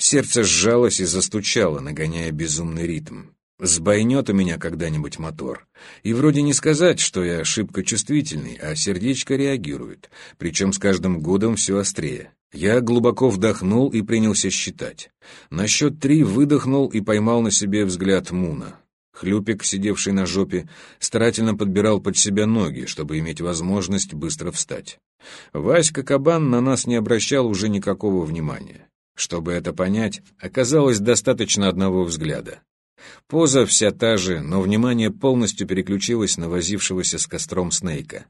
Сердце сжалось и застучало, нагоняя безумный ритм. Сбойнет у меня когда-нибудь мотор. И вроде не сказать, что я шибко чувствительный, а сердечко реагирует, причем с каждым годом все острее. Я глубоко вдохнул и принялся считать. На счет три выдохнул и поймал на себе взгляд Муна. Хлюпик, сидевший на жопе, старательно подбирал под себя ноги, чтобы иметь возможность быстро встать. Васька Кабан на нас не обращал уже никакого внимания. Чтобы это понять, оказалось достаточно одного взгляда. Поза вся та же, но внимание полностью переключилось на возившегося с костром Снейка.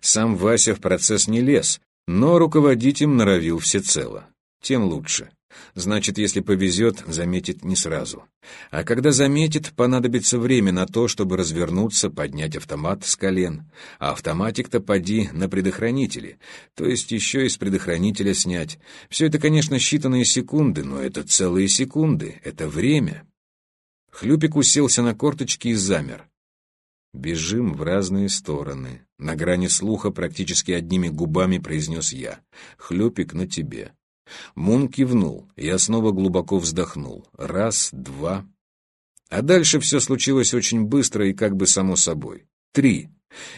Сам Вася в процесс не лез, но руководить им норовил всецело. Тем лучше. Значит, если повезет, заметит не сразу. А когда заметит, понадобится время на то, чтобы развернуться, поднять автомат с колен. А автоматик-то поди на предохранителе, то есть еще из предохранителя снять. Все это, конечно, считанные секунды, но это целые секунды, это время. Хлюпик уселся на корточки и замер. «Бежим в разные стороны». На грани слуха практически одними губами произнес я. «Хлюпик на тебе». Мун кивнул, я снова глубоко вздохнул. Раз, два. А дальше все случилось очень быстро и как бы само собой. Три.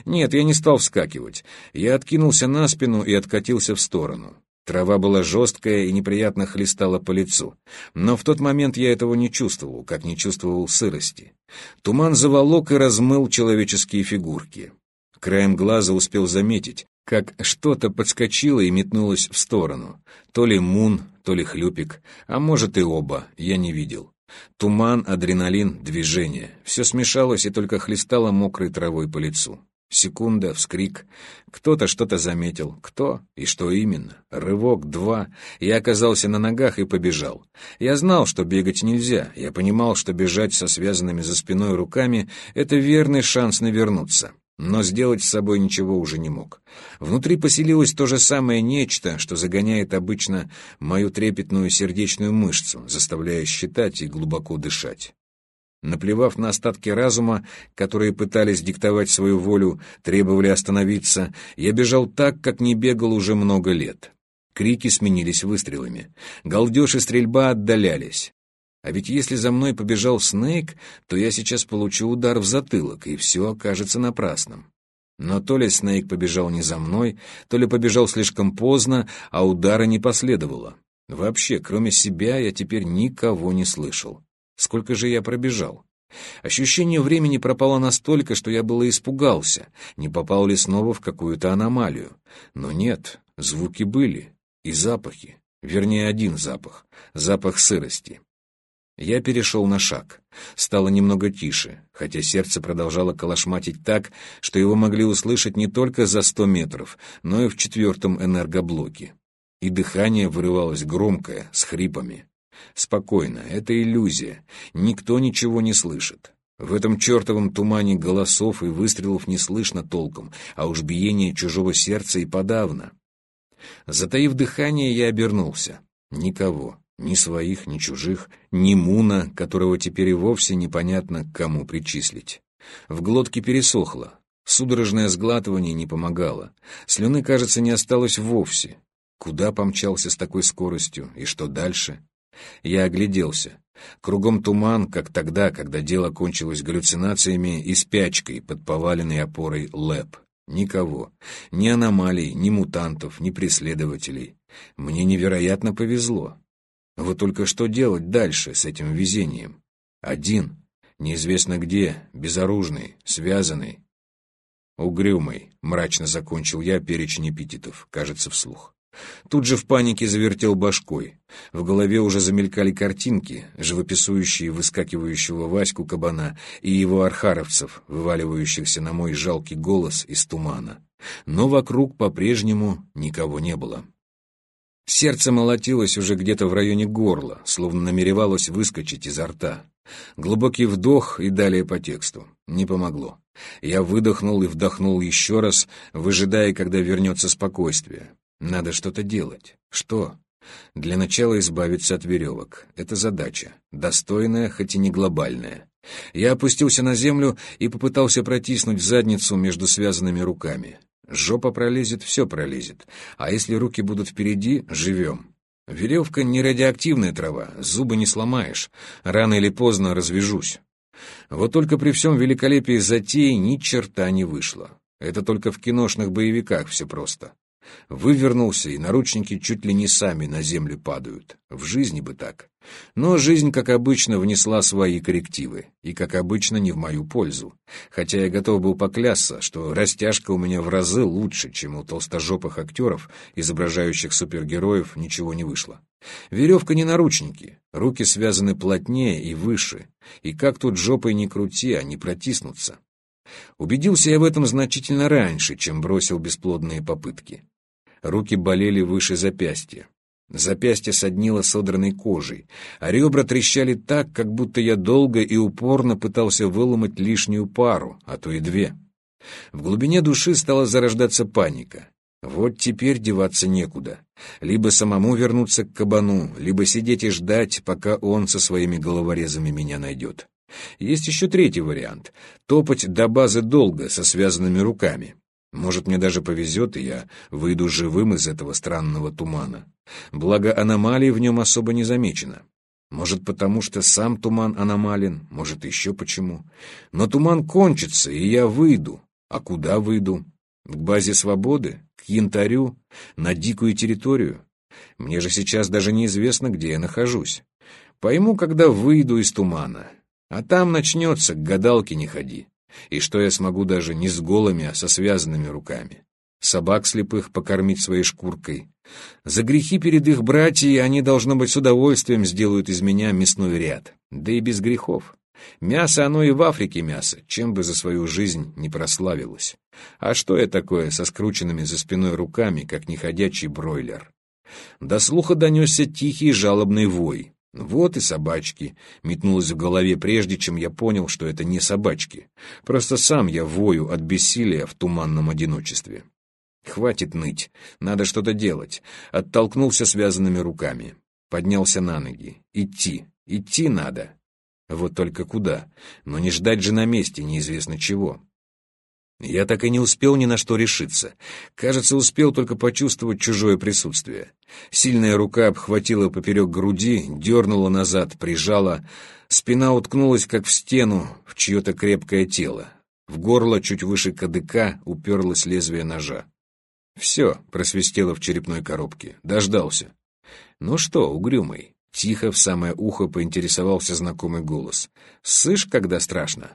Нет, я не стал вскакивать. Я откинулся на спину и откатился в сторону. Трава была жесткая и неприятно хлестала по лицу. Но в тот момент я этого не чувствовал, как не чувствовал сырости. Туман заволок и размыл человеческие фигурки. Краем глаза успел заметить, как что-то подскочило и метнулось в сторону. То ли Мун, то ли Хлюпик, а может и оба, я не видел. Туман, адреналин, движение. Все смешалось и только хлестало мокрой травой по лицу. Секунда, вскрик. Кто-то что-то заметил. Кто и что именно? Рывок, два. Я оказался на ногах и побежал. Я знал, что бегать нельзя. Я понимал, что бежать со связанными за спиной руками — это верный шанс навернуться. Но сделать с собой ничего уже не мог. Внутри поселилось то же самое нечто, что загоняет обычно мою трепетную сердечную мышцу, заставляя считать и глубоко дышать. Наплевав на остатки разума, которые пытались диктовать свою волю, требовали остановиться, я бежал так, как не бегал уже много лет. Крики сменились выстрелами. Галдеж и стрельба отдалялись. А ведь если за мной побежал Снейк, то я сейчас получу удар в затылок, и все окажется напрасным. Но то ли Снейк побежал не за мной, то ли побежал слишком поздно, а удара не последовало. Вообще, кроме себя, я теперь никого не слышал. Сколько же я пробежал? Ощущение времени пропало настолько, что я было испугался, не попал ли снова в какую-то аномалию. Но нет, звуки были, и запахи. Вернее, один запах — запах сырости. Я перешел на шаг. Стало немного тише, хотя сердце продолжало колошматить так, что его могли услышать не только за сто метров, но и в четвертом энергоблоке. И дыхание вырывалось громкое, с хрипами. Спокойно, это иллюзия. Никто ничего не слышит. В этом чертовом тумане голосов и выстрелов не слышно толком, а уж биение чужого сердца и подавно. Затаив дыхание, я обернулся. Никого. Ни своих, ни чужих, ни Муна, которого теперь и вовсе непонятно к кому причислить. В глотке пересохло. Судорожное сглатывание не помогало. Слюны, кажется, не осталось вовсе. Куда помчался с такой скоростью и что дальше? Я огляделся. Кругом туман, как тогда, когда дело кончилось галлюцинациями и спячкой под поваленной опорой ЛЭП. Никого. Ни аномалий, ни мутантов, ни преследователей. Мне невероятно повезло. Вот только что делать дальше с этим везением? Один, неизвестно где, безоружный, связанный. Угрюмый, мрачно закончил я перечень эпитетов, кажется, вслух. Тут же в панике завертел башкой. В голове уже замелькали картинки, живописующие выскакивающего Ваську кабана и его архаровцев, вываливающихся на мой жалкий голос из тумана. Но вокруг по-прежнему никого не было. Сердце молотилось уже где-то в районе горла, словно намеревалось выскочить изо рта. Глубокий вдох и далее по тексту. Не помогло. Я выдохнул и вдохнул еще раз, выжидая, когда вернется спокойствие. Надо что-то делать. Что? Для начала избавиться от веревок. Это задача. Достойная, хоть и не глобальная. Я опустился на землю и попытался протиснуть задницу между связанными руками. Жопа пролезет, все пролезет. А если руки будут впереди — живем. Веревка не радиоактивная трава, зубы не сломаешь, рано или поздно развяжусь. Вот только при всем великолепии затеи ни черта не вышло. Это только в киношных боевиках все просто. Вывернулся, и наручники чуть ли не сами на землю падают. В жизни бы так. Но жизнь, как обычно, внесла свои коррективы. И, как обычно, не в мою пользу. Хотя я готов был поклясться, что растяжка у меня в разы лучше, чем у толстожопых актеров, изображающих супергероев, ничего не вышло. Веревка не наручники, руки связаны плотнее и выше. И как тут жопой не крути, они протиснутся. Убедился я в этом значительно раньше, чем бросил бесплодные попытки. Руки болели выше запястья. Запястье соднило содранной кожей, а ребра трещали так, как будто я долго и упорно пытался выломать лишнюю пару, а то и две. В глубине души стала зарождаться паника. Вот теперь деваться некуда. Либо самому вернуться к кабану, либо сидеть и ждать, пока он со своими головорезами меня найдет. Есть еще третий вариант — топать до базы долго, со связанными руками. Может, мне даже повезет, и я выйду живым из этого странного тумана. Благо, аномалий в нем особо не замечено. Может, потому что сам туман аномален, может, еще почему. Но туман кончится, и я выйду. А куда выйду? К базе свободы? К янтарю? На дикую территорию? Мне же сейчас даже неизвестно, где я нахожусь. Пойму, когда выйду из тумана. А там начнется, к гадалке не ходи. И что я смогу даже не с голыми, а со связанными руками. Собак слепых покормить своей шкуркой. За грехи перед их братьями они, должно быть, с удовольствием сделают из меня мясной ряд. Да и без грехов. Мясо оно и в Африке мясо, чем бы за свою жизнь не прославилось. А что я такое со скрученными за спиной руками, как неходячий бройлер? До слуха донесся тихий жалобный вой. Вот и собачки. Метнулось в голове прежде, чем я понял, что это не собачки. Просто сам я вою от бессилия в туманном одиночестве. Хватит ныть, надо что-то делать. Оттолкнулся связанными руками. Поднялся на ноги. Идти, идти надо. Вот только куда? Но не ждать же на месте неизвестно чего. Я так и не успел ни на что решиться. Кажется, успел только почувствовать чужое присутствие. Сильная рука обхватила поперек груди, дернула назад, прижала. Спина уткнулась, как в стену, в чье-то крепкое тело. В горло, чуть выше кадыка, уперлось лезвие ножа. «Все», — просвистело в черепной коробке. «Дождался». «Ну что, угрюмый?» Тихо в самое ухо поинтересовался знакомый голос. «Сышь, когда страшно?»